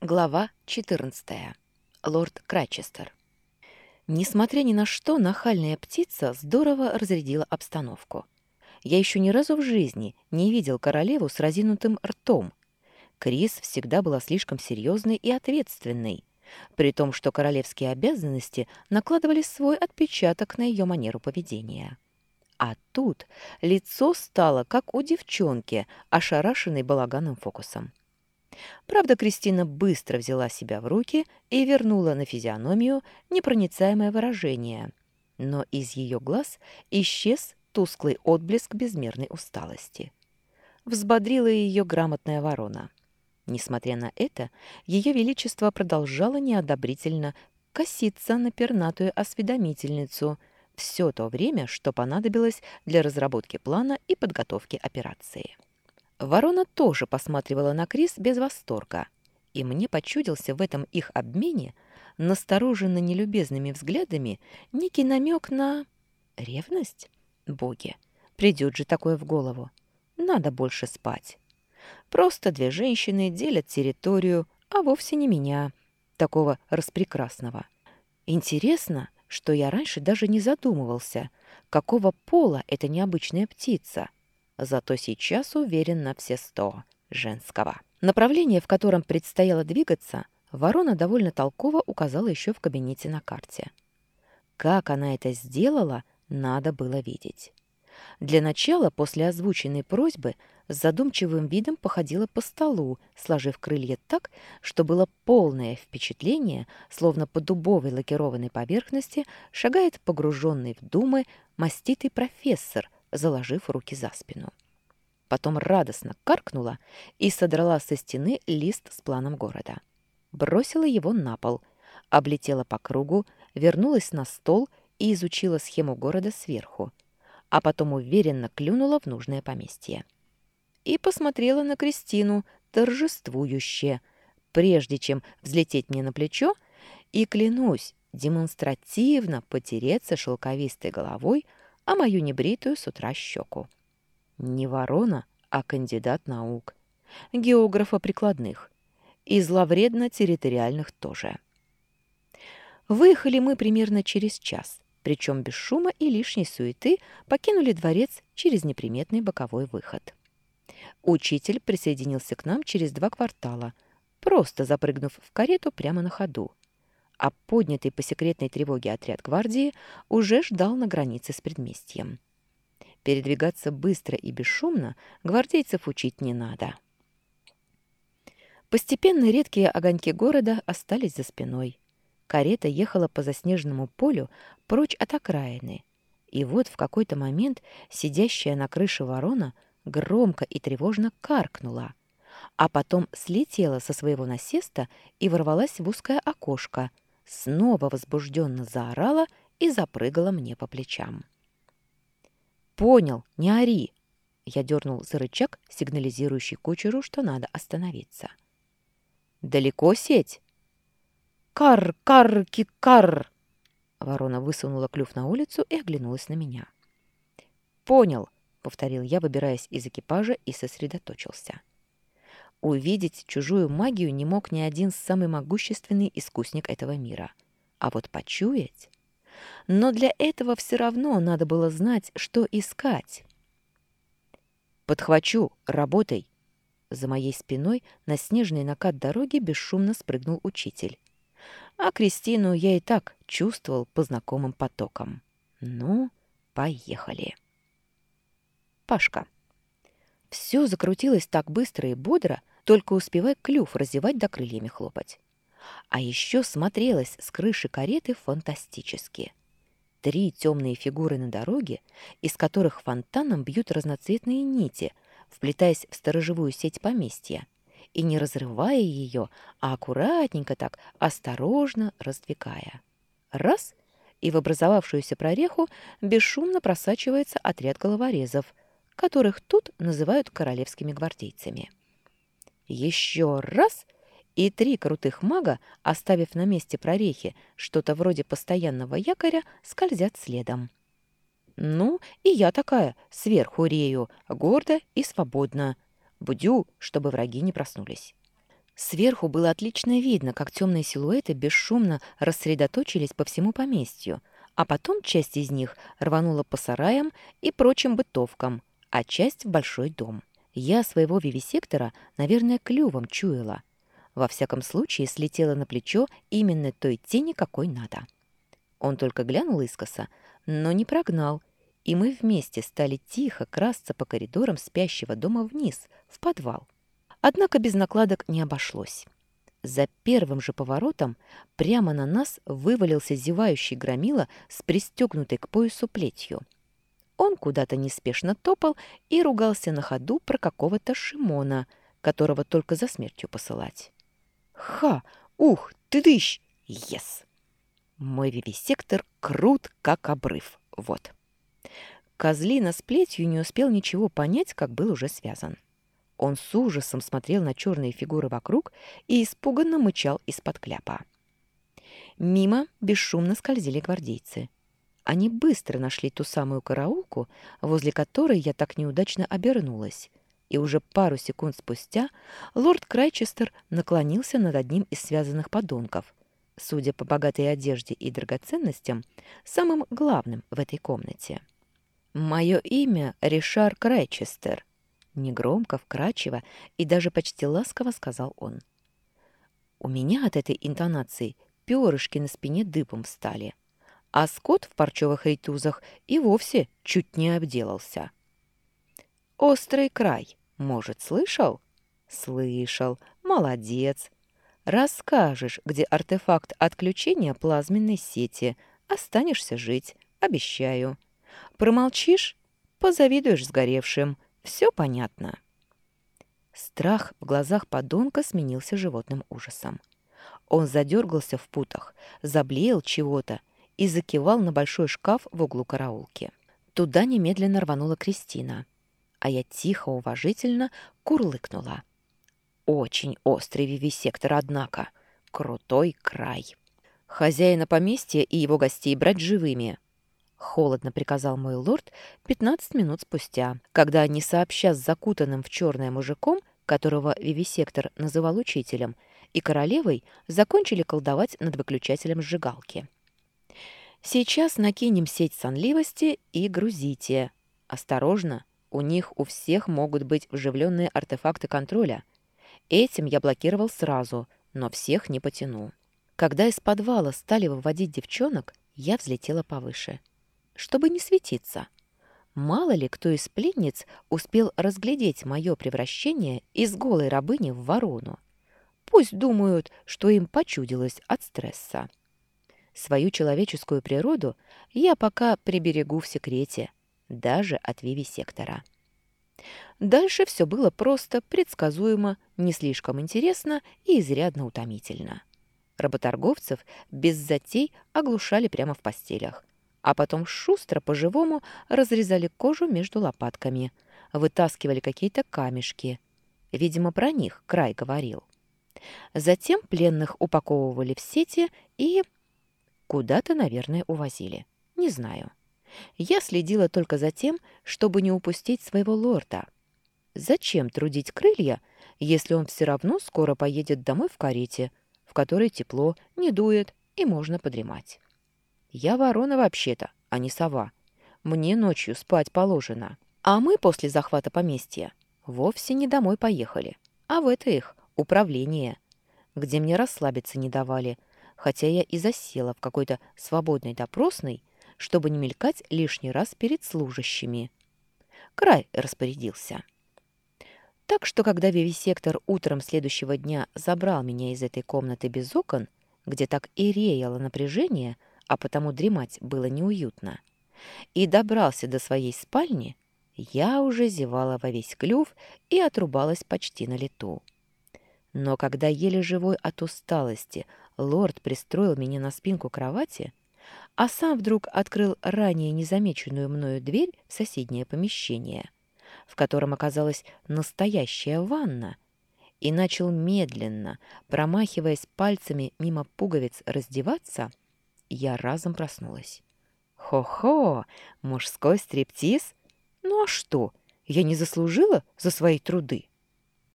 Глава 14. Лорд Крачестер. Несмотря ни на что, нахальная птица здорово разрядила обстановку. Я еще ни разу в жизни не видел королеву с разинутым ртом. Крис всегда была слишком серьезной и ответственной, при том, что королевские обязанности накладывали свой отпечаток на ее манеру поведения. А тут лицо стало, как у девчонки, ошарашенной балаганным фокусом. Правда, Кристина быстро взяла себя в руки и вернула на физиономию непроницаемое выражение. Но из ее глаз исчез тусклый отблеск безмерной усталости. Взбодрила ее грамотная ворона. Несмотря на это, ее величество продолжало неодобрительно коситься на пернатую осведомительницу все то время, что понадобилось для разработки плана и подготовки операции. Ворона тоже посматривала на Крис без восторга, и мне почудился в этом их обмене настороженно нелюбезными взглядами некий намек на... ревность? Боги, придет же такое в голову. Надо больше спать. Просто две женщины делят территорию, а вовсе не меня, такого распрекрасного. Интересно, что я раньше даже не задумывался, какого пола эта необычная птица — зато сейчас уверен на все сто женского. Направление, в котором предстояло двигаться, ворона довольно толково указала еще в кабинете на карте. Как она это сделала, надо было видеть. Для начала, после озвученной просьбы, с задумчивым видом походила по столу, сложив крылья так, что было полное впечатление, словно по дубовой лакированной поверхности шагает погруженный в думы маститый профессор – заложив руки за спину. Потом радостно каркнула и содрала со стены лист с планом города. Бросила его на пол, облетела по кругу, вернулась на стол и изучила схему города сверху, а потом уверенно клюнула в нужное поместье. И посмотрела на Кристину торжествующе, прежде чем взлететь мне на плечо, и, клянусь, демонстративно потереться шелковистой головой а мою небритую с утра щеку. Не ворона, а кандидат наук. Географа прикладных. И зловредно-территориальных тоже. Выехали мы примерно через час, причем без шума и лишней суеты покинули дворец через неприметный боковой выход. Учитель присоединился к нам через два квартала, просто запрыгнув в карету прямо на ходу а поднятый по секретной тревоге отряд гвардии уже ждал на границе с предместьем. Передвигаться быстро и бесшумно гвардейцев учить не надо. Постепенно редкие огоньки города остались за спиной. Карета ехала по заснеженному полю прочь от окраины. И вот в какой-то момент сидящая на крыше ворона громко и тревожно каркнула, а потом слетела со своего насеста и ворвалась в узкое окошко — снова возбужденно заорала и запрыгала мне по плечам. «Понял, не ори!» Я дернул за рычаг, сигнализирующий кучеру, что надо остановиться. «Далеко сеть?» «Кар, кар, кикар!» Ворона высунула клюв на улицу и оглянулась на меня. «Понял», — повторил я, выбираясь из экипажа и сосредоточился. Увидеть чужую магию не мог ни один самый могущественный искусник этого мира. А вот почуять... Но для этого все равно надо было знать, что искать. «Подхвачу, работай!» За моей спиной на снежный накат дороги бесшумно спрыгнул учитель. А Кристину я и так чувствовал по знакомым потокам. Ну, поехали. Пашка. Все закрутилось так быстро и бодро, только успевая клюв разевать да крыльями хлопать. А еще смотрелось с крыши кареты фантастически. Три темные фигуры на дороге, из которых фонтаном бьют разноцветные нити, вплетаясь в сторожевую сеть поместья, и не разрывая ее, а аккуратненько так, осторожно раздвигая. Раз — и в образовавшуюся прореху бесшумно просачивается отряд головорезов — которых тут называют королевскими гвардейцами. Еще раз, и три крутых мага, оставив на месте прорехи что-то вроде постоянного якоря, скользят следом. Ну, и я такая, сверху рею, гордо и свободно. Будю, чтобы враги не проснулись. Сверху было отлично видно, как темные силуэты бесшумно рассредоточились по всему поместью, а потом часть из них рванула по сараям и прочим бытовкам, а часть в большой дом. Я своего вивисектора, наверное, клювом чуяла. Во всяком случае, слетела на плечо именно той тени, какой надо. Он только глянул искоса, но не прогнал, и мы вместе стали тихо красться по коридорам спящего дома вниз, в подвал. Однако без накладок не обошлось. За первым же поворотом прямо на нас вывалился зевающий громила с пристегнутой к поясу плетью — он куда-то неспешно топал и ругался на ходу про какого-то Шимона, которого только за смертью посылать. «Ха! Ух! Ты дыщ! Ес!» Мой вивисектор крут, как обрыв. Вот. Козлина с плетью не успел ничего понять, как был уже связан. Он с ужасом смотрел на черные фигуры вокруг и испуганно мычал из-под кляпа. Мимо бесшумно скользили гвардейцы. Они быстро нашли ту самую караулку, возле которой я так неудачно обернулась, и уже пару секунд спустя лорд Крайчестер наклонился над одним из связанных подонков, судя по богатой одежде и драгоценностям, самым главным в этой комнате. «Мое имя Ришар Крайчестер», — негромко, вкрадчиво и даже почти ласково сказал он. У меня от этой интонации перышки на спине дыбом встали — а скот в парчевых рейтузах и вовсе чуть не обделался. «Острый край, может, слышал?» «Слышал. Молодец. Расскажешь, где артефакт отключения плазменной сети. Останешься жить, обещаю. Промолчишь? Позавидуешь сгоревшим. Все понятно». Страх в глазах подонка сменился животным ужасом. Он задергался в путах, заблеял чего-то и закивал на большой шкаф в углу караулки. Туда немедленно рванула Кристина, а я тихо, уважительно курлыкнула. Очень острый вивисектор, однако. Крутой край. Хозяина поместья и его гостей брать живыми. Холодно приказал мой лорд пятнадцать минут спустя, когда они, сообща с закутанным в черное мужиком, которого вивисектор называл учителем, и королевой, закончили колдовать над выключателем сжигалки. Сейчас накинем сеть сонливости и грузите. Осторожно, у них у всех могут быть вживленные артефакты контроля. Этим я блокировал сразу, но всех не потяну. Когда из подвала стали выводить девчонок, я взлетела повыше. Чтобы не светиться. Мало ли кто из пленниц успел разглядеть мое превращение из голой рабыни в ворону. Пусть думают, что им почудилось от стресса. Свою человеческую природу я пока приберегу в секрете, даже от Виви-сектора. Дальше все было просто, предсказуемо, не слишком интересно и изрядно утомительно. Работорговцев без затей оглушали прямо в постелях, а потом шустро по-живому разрезали кожу между лопатками, вытаскивали какие-то камешки. Видимо, про них край говорил. Затем пленных упаковывали в сети и Куда-то, наверное, увозили. Не знаю. Я следила только за тем, чтобы не упустить своего лорда. Зачем трудить крылья, если он все равно скоро поедет домой в карете, в которой тепло, не дует и можно подремать? Я ворона вообще-то, а не сова. Мне ночью спать положено. А мы после захвата поместья вовсе не домой поехали, а в это их управление, где мне расслабиться не давали – хотя я и засела в какой-то свободной допросной, чтобы не мелькать лишний раз перед служащими. Край распорядился. Так что, когда вивисектор утром следующего дня забрал меня из этой комнаты без окон, где так и реяло напряжение, а потому дремать было неуютно, и добрался до своей спальни, я уже зевала во весь клюв и отрубалась почти на лету. Но когда еле живой от усталости лорд пристроил меня на спинку кровати, а сам вдруг открыл ранее незамеченную мною дверь в соседнее помещение, в котором оказалась настоящая ванна, и начал медленно, промахиваясь пальцами мимо пуговиц, раздеваться, я разом проснулась. «Хо-хо! Мужской стриптиз? Ну а что, я не заслужила за свои труды?»